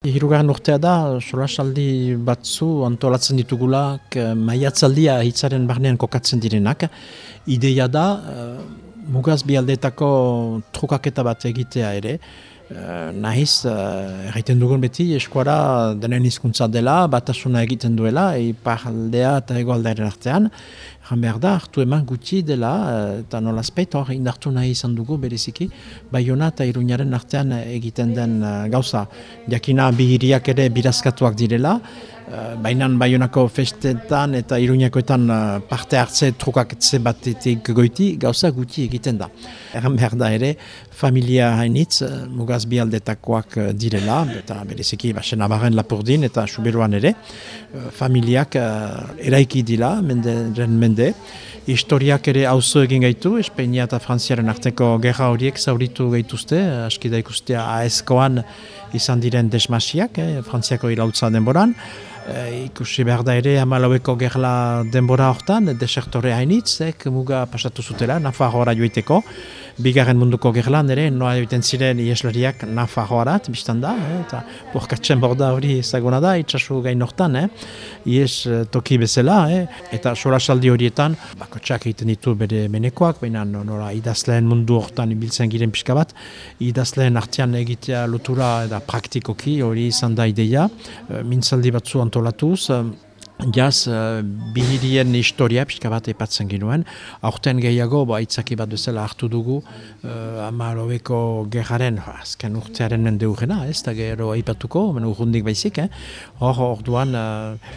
Hirugarren urtea da, solasaldi batzu antolatzen ditugulak eh, maiatzaldia hitzaren barnean kokatzen direnak. Ideia da, uh, mugaz bialdetako trukaketa bat egitea ere, uh, nahiz, uh, erraiten dugun beti, eskuara denen hizkuntza dela, batasuna egiten duela, ipar eta egoaldaren artean, Jan behar da, hartu eman gutxi dela, eta nola speit hor indartu nahi izan dugu bereziki, Baiona eta Iruñaren artean egiten den gauza. Jakina bihiriak ere birazkatuak direla, Eh, bainan baionako festetan eta iruñakoetan uh, parte hartze trukaketze batetik goiti gauza guti egiten da. Erran behar da ere, familia hainitz, uh, mugaz bialdetakoak uh, direla, eta bereziki basen abaren lapurdin eta suberuan ere, familiak uh, eraiki dila, mende, mende, historiak ere auzo egin gaitu, Espeinia eta Frantziaren arteko gerra horiek zauritu gaituzte, aski da ikustea AESkoan izan diren desmasiak, eh, Frantziako irautza denboran, ikusi behar da ere amalaueko gerla denbora hortan, desertore hainitzek muga pasatu zutela, Nafarroara joiteko. Bigarren munduko gerlan ere, noa egiten ziren ieslariak Nafarroarat, biztan da, eh? eta borkatzen borda hori ezaguna da, itxasu gain hortan, eh? ies eh, toki bezala, eh? eta sorasaldi horietan, bako txak egiten ditu bere menekoak, baina nora idazleen mundu hortan ibiltzen giren pixka bat, idazleen artean egitea lotura eta praktikoki hori izan da ideia, eh, mintzaldi batzu antolatuz, Jaz, uh, bihirien historia pixka bat epatzen ginuen. Aurten gehiago, bo, aitzaki bat duzela hartu dugu, uh, amarobeko gerraren, azken urtearen mende urgena, ez da gero aipatuko, men urrundik baizik, eh? hor orduan uh,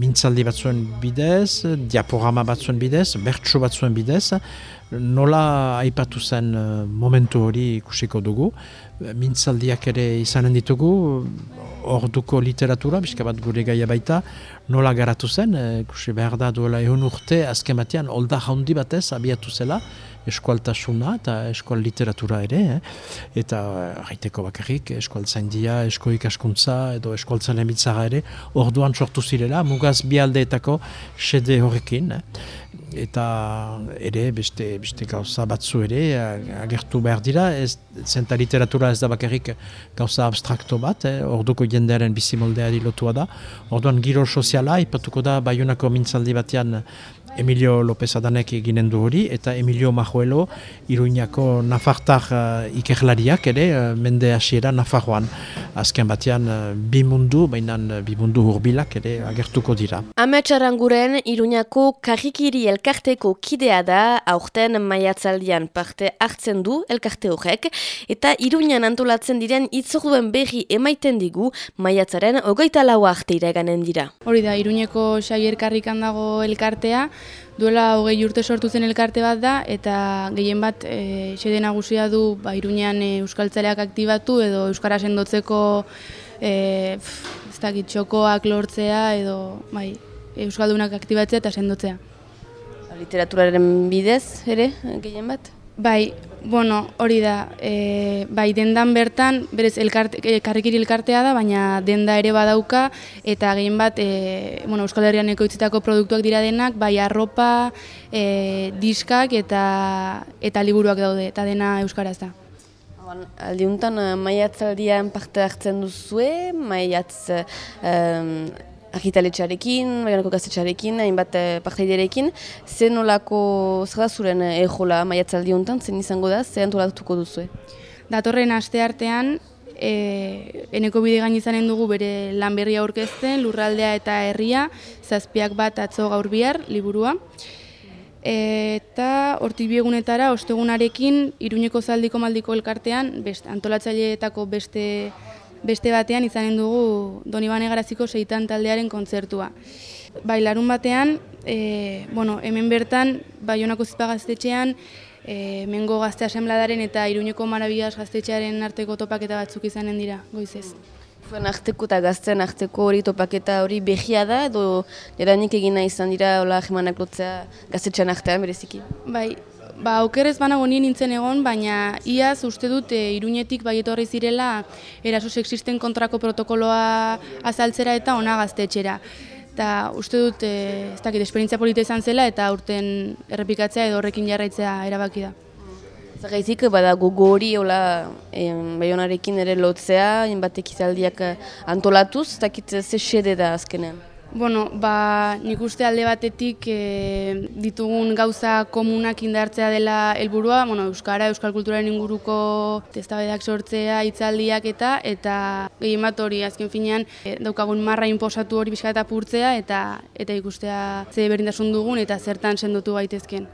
mintzaldi batzuen bidez, diaporama batzuen bidez, bertso batzuen bidez, nola aipatu zen uh, momentu hori ikusiko dugu, mintzaldiak ere izanen ditugu, orduko literatura, bizka bat gure gaia baita, nola garatu zen, e, behar da duela egun urte, azken batean, olda jaundi batez, abiatu zela, eskualtasuna eta eskual literatura ere, eh? eta haiteko bakarrik, eskual zaindia, esko ikaskuntza, edo eskual zainemitzara ere, orduan sortu zirela, mugaz bialdeetako sede horrekin. Eh? eta ere beste beste gauza batzu ere agertu behar dira ez zenta literatura ez da bakarrik gauza abstrakto bat eh, orduko jendearen bizimoldeari lotua da orduan giro soziala ipatuko da baiunako mintzaldi batean Emilio López Adanek eginen du hori, eta Emilio Majuelo iruñako nafartar uh, ikerlariak ere, uh, mende hasiera nafarroan. Azken batean, uh, bimundu, bainan uh, bimundu hurbilak ere agertuko dira. Ametsaranguren iruñako karikiri elkarteko kidea da, aurten maiatzaldian parte hartzen du elkarte horrek, eta iruñan antolatzen diren itzorduen berri emaiten digu maiatzaren ogoita lau arte iraganen dira. Hori da, iruñeko xaier karrikan dago elkartea, duela hogei urte sortu zen elkarte bat da, eta gehien bat e, xede nagusia du ba, iruñean e, euskaltzaleak aktibatu edo euskara sendotzeko e, ez dakit, txokoak lortzea edo bai, euskaldunak aktibatzea eta sendotzea. Literaturaren bidez ere, gehien bat? Bai, bueno, hori da, e, bai dendan bertan, berez elkarte, e, karrikiri elkartea da, baina denda ere badauka, eta gehien bat, e, bueno, Euskal Herrian ekoitzitako produktuak dira denak, bai arropa, e, diskak eta eta liburuak daude, eta dena Euskaraz da. Aldiuntan, maiatzaldian parte hartzen duzue, maiatz argitaletxarekin, baganako gaztetxarekin, hainbat eh, partaiderekin, zen olako, zer da zuren ejola eh, maiatzaldi honetan, zen izango da, zer antolatuko duzu? Datorren aste artean, e, eneko bide gain izanen dugu bere lan berria aurkezten, lurraldea eta herria, zazpiak bat atzo gaur bihar, liburua. Eta hortik biegunetara, ostegunarekin, iruñeko zaldiko maldiko elkartean, best, antolatzaileetako beste beste batean izanen dugu Donibane Garaziko seitan taldearen kontzertua. Bai, larun batean, e, bueno, hemen bertan, Baionako zizpa gaztetxean, e, mengo gazte asembladaren eta iruñeko marabigaz gaztetxearen arteko topaketa batzuk izanen dira, goizez. Zuen arteko eta gazten arteko hori topaketa hori behia da, edo eranik egina izan dira, hola, jemanak lotzea gaztetxean artean, bereziki? Bai, Ba, okerrez banago nien nintzen egon, baina iaz uste dut e, iruñetik bai etorri zirela eraso sexisten kontrako protokoloa azaltzera eta ona gaztetxera. Eta uste dut, e, ez dakit, esperientzia polita izan zela eta urten errepikatzea edo horrekin jarraitzea erabaki da. Zagaizik, bada gogo hori hola baionarekin ere lotzea, inbatek izaldiak eh, antolatuz, dakit ze xede da azkenean. Bueno, ba, nik uste alde batetik e, ditugun gauza komunak indartzea dela helburua, bueno, Euskara, Euskal Kulturaren inguruko testabedak sortzea, hitzaldiak eta eta gehien bat hori azken finean e, daukagun marra inposatu hori bizka eta purtzea eta eta ikustea ze berindasun dugun eta zertan sendotu gaitezken.